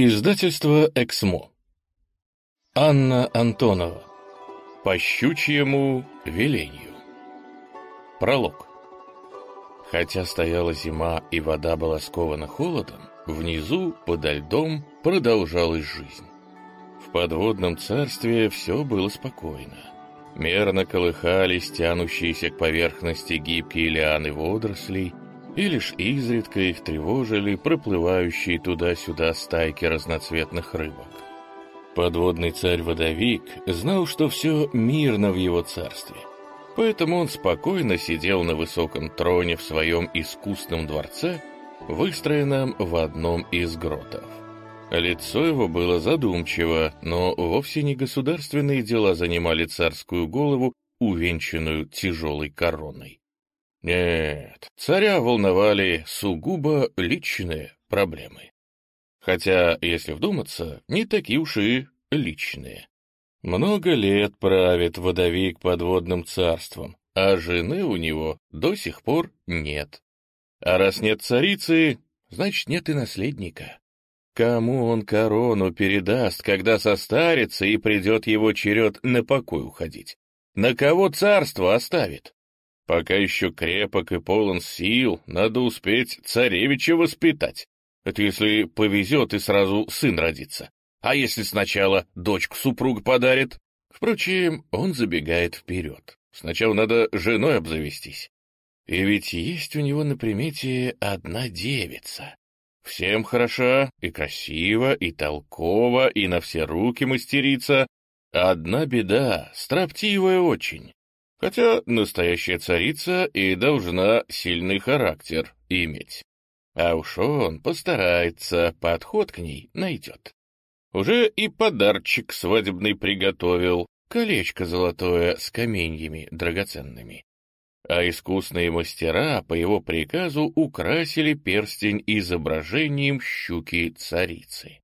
Издательство «Эксмо». Анна Антонова. По щучьему велению. Пролог. Хотя стояла зима и вода была скована холодом, внизу, подо льдом, продолжалась жизнь. В подводном царстве все было спокойно. Мерно колыхались тянущиеся к поверхности гибкие лианы водорослей — и лишь изредка их тревожили проплывающие туда-сюда стайки разноцветных рыбок. Подводный царь-водовик знал, что все мирно в его царстве, поэтому он спокойно сидел на высоком троне в своем искусном дворце, выстроенном в одном из гротов. Лицо его было задумчиво, но вовсе не государственные дела занимали царскую голову, увенчанную тяжелой короной. Нет, царя волновали сугубо личные проблемы. Хотя, если вдуматься, не такие уж и личные. Много лет правит водовик подводным царством, а жены у него до сих пор нет. А раз нет царицы, значит, нет и наследника. Кому он корону передаст, когда состарится и придет его черед на покой уходить? На кого царство оставит? Пока еще крепок и полон сил, надо успеть царевича воспитать. Это если повезет и сразу сын родится. А если сначала дочку супруг подарит? Впрочем, он забегает вперед. Сначала надо женой обзавестись. И ведь есть у него на примете одна девица. Всем хороша, и красива, и толкова, и на все руки мастерица. Одна беда, строптивая очень. Хотя настоящая царица и должна сильный характер иметь. А уж он постарается, подход к ней найдет. Уже и подарчик свадебный приготовил, колечко золотое с каменьями драгоценными. А искусные мастера по его приказу украсили перстень изображением щуки-царицы.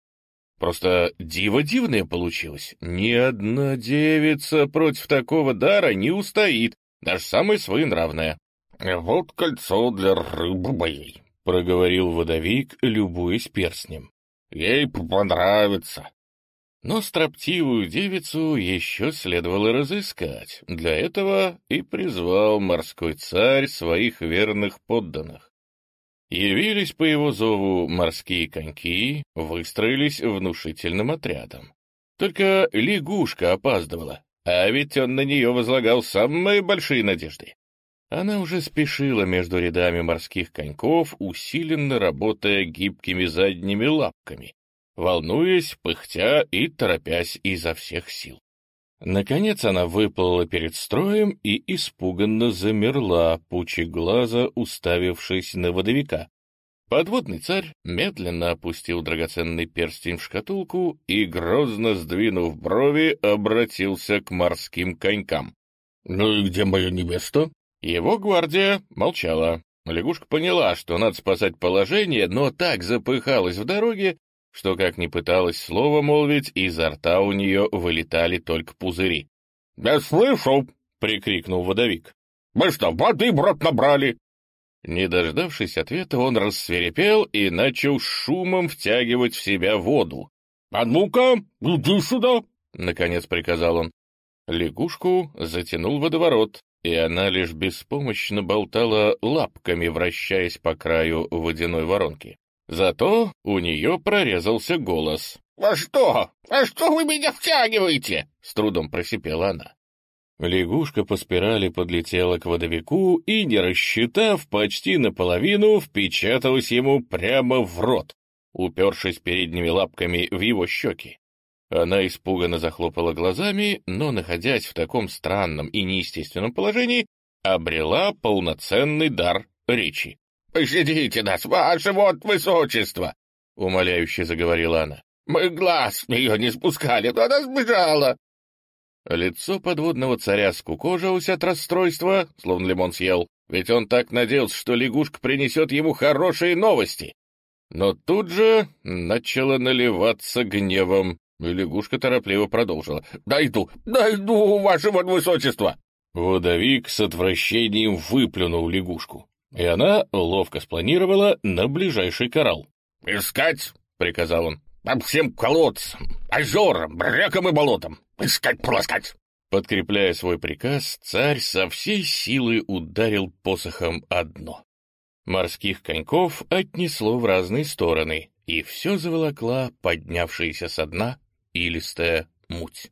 Просто диво дивное получилось. Ни одна девица против такого дара не устоит, даже самая своенравная. «Вот кольцо для рыбы моей», — проговорил водовик, любуясь перстнем. «Ей понравится». Но строптивую девицу еще следовало разыскать. Для этого и призвал морской царь своих верных подданных. Явились по его зову морские коньки, выстроились внушительным отрядом. Только лягушка опаздывала, а ведь он на нее возлагал самые большие надежды. Она уже спешила между рядами морских коньков, усиленно работая гибкими задними лапками, волнуясь, пыхтя и торопясь изо всех сил. Наконец она выплыла перед строем и испуганно замерла, пучи глаза, уставившись на водовика. Подводный царь медленно опустил драгоценный перстень в шкатулку и, грозно сдвинув брови, обратился к морским конькам. — Ну и где мое невеста? Его гвардия молчала. Лягушка поняла, что надо спасать положение, но так запыхалась в дороге, что, как ни пыталась слово молвить, изо рта у нее вылетали только пузыри. — Я слышу! — прикрикнул водовик. — Мы что, воды в рот набрали? Не дождавшись ответа, он рассверепел и начал шумом втягивать в себя воду. — А ну-ка, иди сюда! — наконец приказал он. Лягушку затянул водоворот, и она лишь беспомощно болтала лапками, вращаясь по краю водяной воронки. Зато у нее прорезался голос. «А что? А что вы меня втягиваете?» — с трудом просипела она. Лягушка по спирали подлетела к водовику и, не рассчитав почти наполовину, впечаталась ему прямо в рот, упершись передними лапками в его щеки. Она испуганно захлопала глазами, но, находясь в таком странном и неестественном положении, обрела полноценный дар речи. «Пощадите нас, ваше вот высочество!» — умоляюще заговорила она. «Мы глаз с нее не спускали, но она сбежала!» Лицо подводного царя скукожилось от расстройства, словно лимон съел, ведь он так надеялся, что лягушка принесет ему хорошие новости. Но тут же начало наливаться гневом, и лягушка торопливо продолжила. «Дойду, дойду, ваше высочество!» Водовик с отвращением выплюнул лягушку и она ловко спланировала на ближайший коралл. «Искать!» — приказал он. по всем колодцам, озерам, рекам и болотам. Искать, проскать!» Подкрепляя свой приказ, царь со всей силы ударил посохом одно. Морских коньков отнесло в разные стороны, и все заволокла поднявшаяся со дна илистая муть.